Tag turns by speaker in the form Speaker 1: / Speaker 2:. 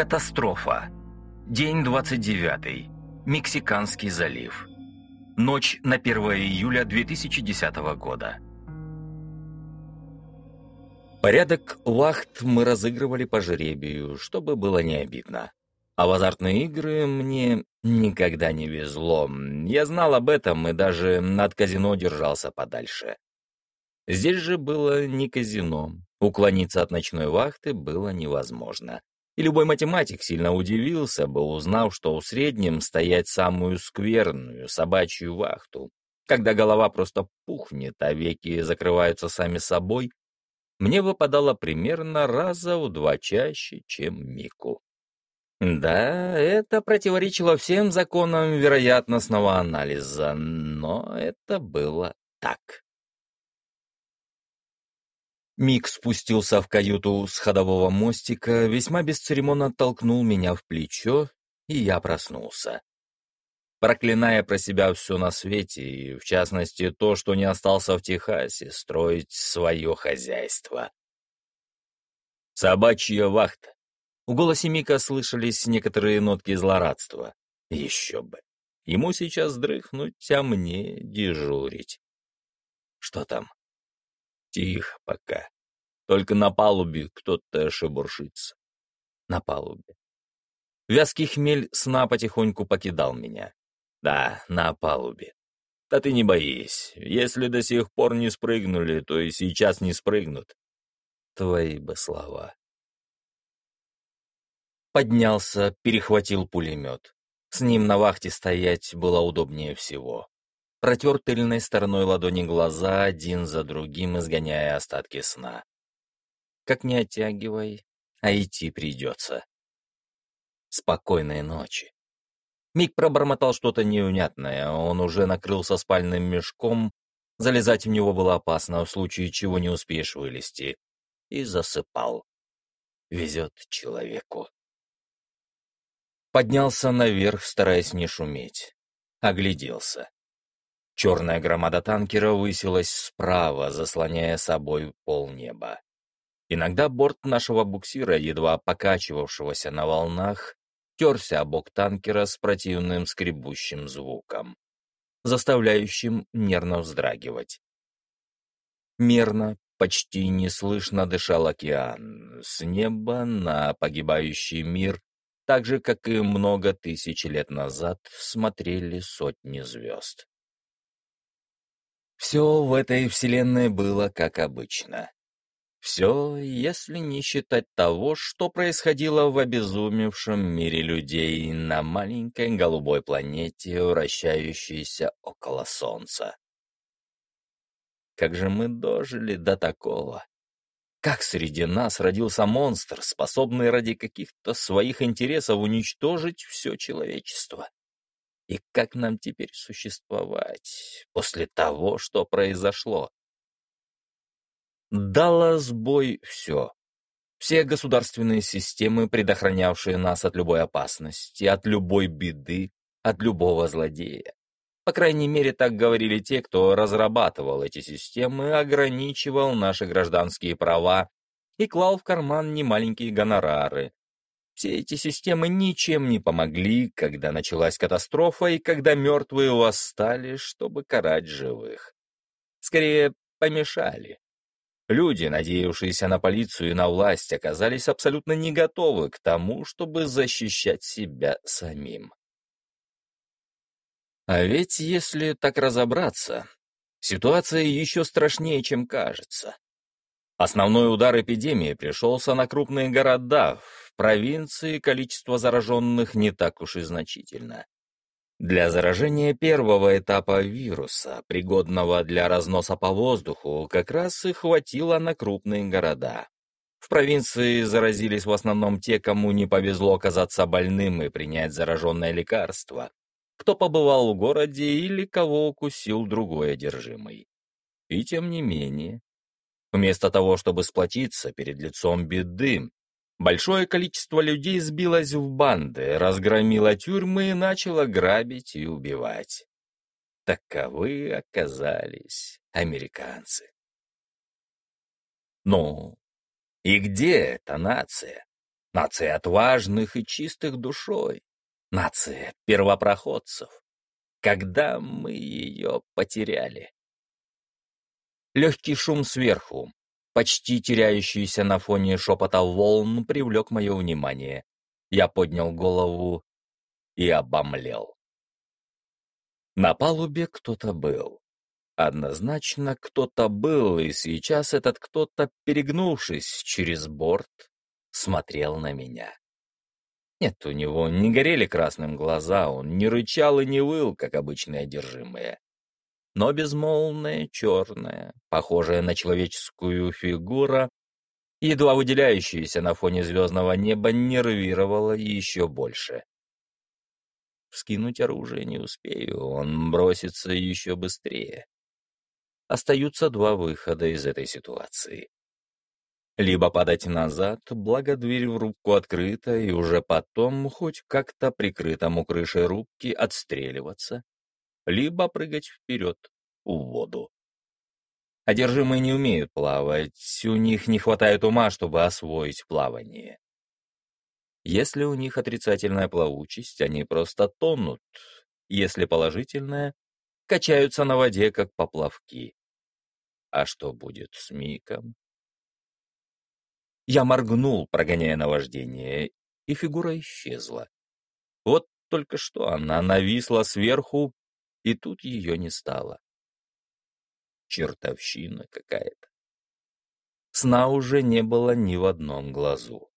Speaker 1: Катастрофа. День 29. Мексиканский залив. Ночь на 1 июля 2010 года. Порядок вахт мы разыгрывали по жребию, чтобы было не обидно. А в азартные игры мне никогда не везло. Я знал об этом и даже над казино держался подальше. Здесь же было не казино. Уклониться от ночной вахты было невозможно. И любой математик сильно удивился бы, узнав, что у среднем стоять самую скверную собачью вахту, когда голова просто пухнет, а веки закрываются сами собой, мне выпадало примерно раза в два чаще, чем Мику. Да, это противоречило всем законам вероятностного анализа, но это было так. Мик спустился в каюту с ходового мостика, весьма бесцеремонно толкнул меня в плечо, и я проснулся. Проклиная про себя все на свете, и в частности то, что не остался в Техасе, строить свое хозяйство. Собачья вахта. В голосе Мика слышались некоторые нотки злорадства. Еще бы. Ему сейчас дрыхнуть, а мне дежурить. Что там? Тихо пока. Только на палубе кто-то шебуршится. На палубе. Вязкий хмель сна потихоньку покидал меня. Да, на палубе. Да ты не боись. Если до сих пор не спрыгнули, то и сейчас не спрыгнут. Твои бы слова. Поднялся, перехватил пулемет. С ним на вахте стоять было удобнее всего протер тыльной стороной ладони глаза один за другим, изгоняя остатки сна. Как не оттягивай, а идти придется. Спокойной ночи. Миг пробормотал что-то неунятное, он уже накрылся спальным мешком, залезать в него было опасно, в случае чего не успеешь вылезти, и засыпал. Везет человеку. Поднялся наверх, стараясь не шуметь. Огляделся. Черная громада танкера высилась справа, заслоняя собой полнеба. Иногда борт нашего буксира, едва покачивавшегося на волнах, терся о бок танкера с противным скребущим звуком, заставляющим нервно вздрагивать. Мерно, почти неслышно дышал океан. С неба на погибающий мир, так же, как и много тысяч лет назад, смотрели сотни звезд. Все в этой вселенной было как обычно. Все, если не считать того, что происходило в обезумевшем мире людей на маленькой голубой планете, вращающейся около Солнца. Как же мы дожили до такого? Как среди нас родился монстр, способный ради каких-то своих интересов уничтожить все человечество? И как нам теперь существовать после того, что произошло? Дало сбой все. Все государственные системы, предохранявшие нас от любой опасности, от любой беды, от любого злодея. По крайней мере, так говорили те, кто разрабатывал эти системы, ограничивал наши гражданские права и клал в карман немаленькие гонорары, все эти системы ничем не помогли, когда началась катастрофа и когда мертвые восстали, чтобы карать живых. Скорее, помешали. Люди, надеявшиеся на полицию и на власть, оказались абсолютно не готовы к тому, чтобы защищать себя самим. А ведь если так разобраться, ситуация еще страшнее, чем кажется. Основной удар эпидемии пришелся на крупные города, провинции количество зараженных не так уж и значительно. Для заражения первого этапа вируса, пригодного для разноса по воздуху, как раз и хватило на крупные города. В провинции заразились в основном те, кому не повезло оказаться больным и принять зараженное лекарство, кто побывал в городе или кого укусил другой одержимый. И тем не менее, вместо того, чтобы сплотиться перед лицом беды, Большое количество людей сбилось в банды, разгромило тюрьмы и начало грабить и убивать. Таковы оказались американцы. Ну, и где эта нация? Нация отважных и чистых душой. Нация первопроходцев. Когда мы ее потеряли? Легкий шум сверху, почти теряющийся на фоне шепота волн, привлек мое внимание. Я поднял голову и обомлел. На палубе кто-то был. Однозначно кто-то был, и сейчас этот кто-то, перегнувшись через борт, смотрел на меня. Нет, у него не горели красным глаза, он не рычал и не выл, как обычные одержимые. Но безмолвная, черная, похожая на человеческую фигура, едва выделяющаяся на фоне звездного неба, нервировала еще больше. Вскинуть оружие не успею, он бросится еще быстрее. Остаются два выхода из этой ситуации либо падать назад, благо дверь в рубку открыта, и уже потом хоть как-то прикрытому крышей рубки отстреливаться, либо прыгать вперед, в воду. Одержимые не умеют плавать, у них не хватает ума, чтобы освоить плавание. Если у них отрицательная плавучесть, они просто тонут, если положительная, качаются на воде, как поплавки. А что будет с Миком? Я моргнул, прогоняя наваждение, и фигура исчезла. Вот только что она нависла сверху, и тут ее не стало. Чертовщина какая-то. Сна уже не было ни в одном глазу.